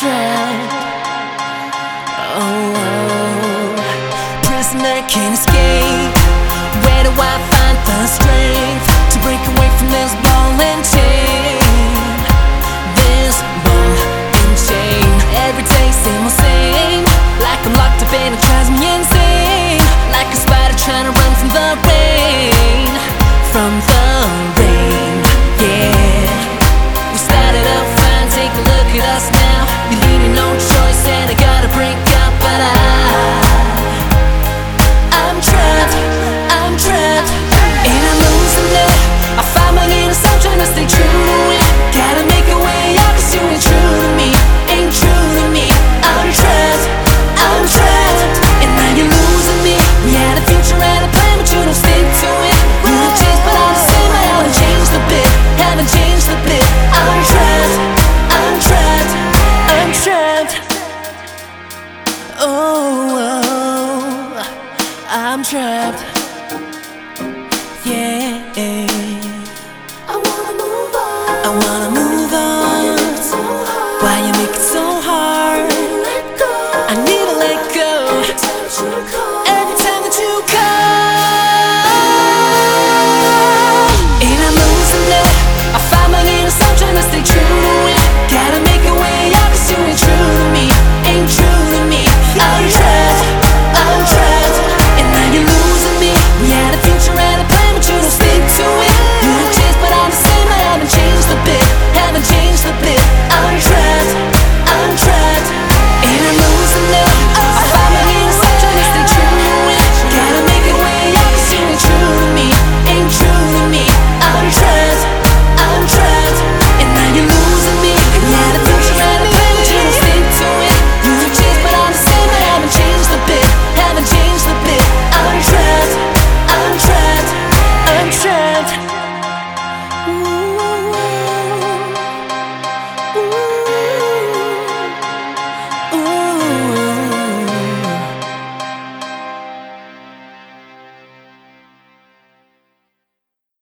I'm. Oh, oh. prisoner can't escape. Where do I find the strength to break away from this ball and chain? This ball and chain. Every day, same old same. Like I'm locked up and it drives me insane. Like a spider trying to run from the rain. From yeah.